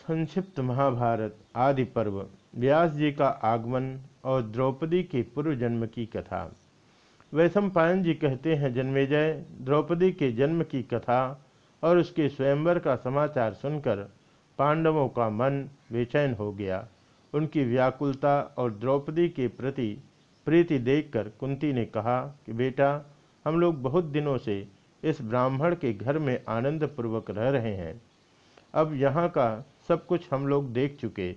संक्षिप्त महाभारत आदि पर्व, व्यास जी का आगमन और द्रौपदी के पूर्व जन्म की कथा। वैशंपायन जी कहते हैं, जन्मेजय, द्रौपदी के जन्म की कथा और उसके स्वयंवर का समाचार सुनकर पांडवों का मन बेचैन हो गया। उनकी व्याकुलता और द्रौपदी के प्रति प्रीति देखकर कुंती ने कहा कि, बेटा, हम लोग बहुत दिनों से इस ब्राह्मण के घर में आनंदपूर्वक रह रहे हैं। अब यहाँ का सब कुछ हम लोग देख चुके।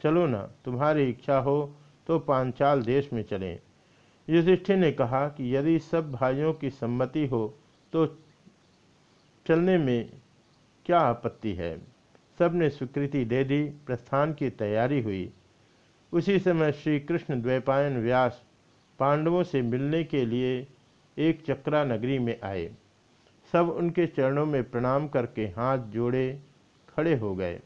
चलो ना, तुम्हारी इच्छा हो तो पांचाल देश में चलें। युधिष्ठिर ने कहा कि यदि सब भाइयों की सम्मति हो तो चलने में क्या आपत्ति है? सबने स्वीकृति दे दी, प्रस्थान की तैयारी हुई। उसी समय श्री कृष्ण द्वैपायन व्यास पांडवों से मिलने के लिए एक चक्रा नगरी में आए। सब उनके चरणों में प्रणाम करके हाथ जोड़े खड़े हो गए।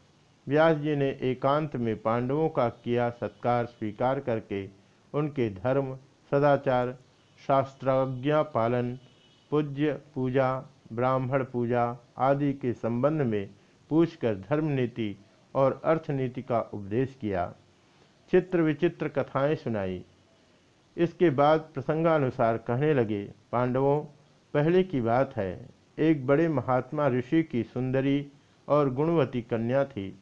व्यास जी ने एकांत में पांडवों का किया सत्कार स्वीकार करके उनके धर्म, सदाचार शास्त्राज्ञा पालन, पूज्य पूजा, ब्राह्मण पूजा आदि के संबंध में पूछकर धर्म नीति और अर्थनीति का उपदेश किया। चित्र विचित्र कथाएँ सुनाई। इसके बाद प्रसंगानुसार कहने लगे, पांडवों, पहले की बात है। एक बड़े महात्मा ऋषि की सुंदरी और गुणवती कन्या थी।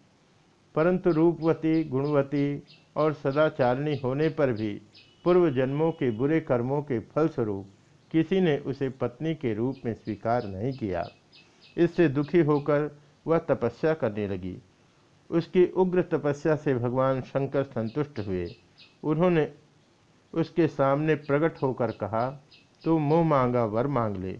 परंतु रूपवती, गुणवती और सदाचारिणी होने पर भी पूर्व जन्मों के बुरे कर्मों के फलस्वरूप किसी ने उसे पत्नी के रूप में स्वीकार नहीं किया। इससे दुखी होकर वह तपस्या करने लगी। उसकी उग्र तपस्या से भगवान शंकर संतुष्ट हुए। उन्होंने उसके सामने प्रकट होकर कहा, तू मुँह मांगा, वर मांग ले।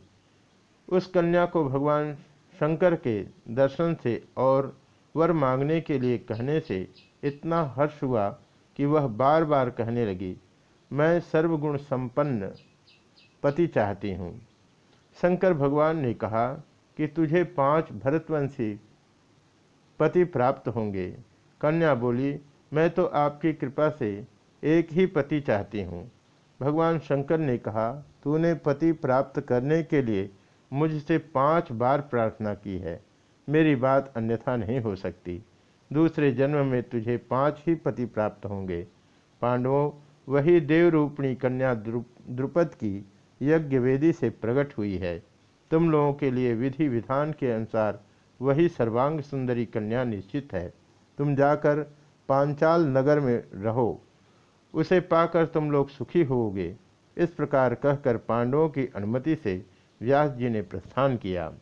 उस कन्या को भगवान शंकर के दर्शन से और वर मांगने के लिए कहने से इतना हर्ष हुआ कि वह बार बार कहने लगी, मैं सर्वगुण संपन्न पति चाहती हूँ। शंकर भगवान ने कहा कि तुझे पाँच भरतवंशी पति प्राप्त होंगे। कन्या बोली, मैं तो आपकी कृपा से एक ही पति चाहती हूँ। भगवान शंकर ने कहा, तूने पति प्राप्त करने के लिए मुझसे पाँच बार प्रार्थना की है। मेरी बात अन्यथा नहीं हो सकती। दूसरे जन्म में तुझे पाँच ही पति प्राप्त होंगे। पांडवों, वही देवरूपणी कन्या द्रुपद की यज्ञ वेदी से प्रकट हुई है। तुम लोगों के लिए विधि विधान के अनुसार वही सर्वांग सुंदरी कन्या निश्चित है। तुम जाकर पांचाल नगर में रहो। उसे पाकर तुम लोग सुखी होोगे इस प्रकार कहकर पांडवों की अनुमति से व्यास जी ने प्रस्थान किया।